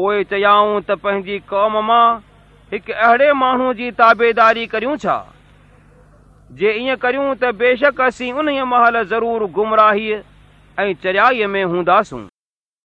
پوءِ چيائون ته پنهنجي ڪوم مان هڪ اهڙي ماڻهو جي تابيداري ڪريون ڇا؟ جي ائين ڪريون ته بيشڪ اسين ان مهل مهل ضرور گمراهي ۽ چريائيءَ ۾ هونداسون.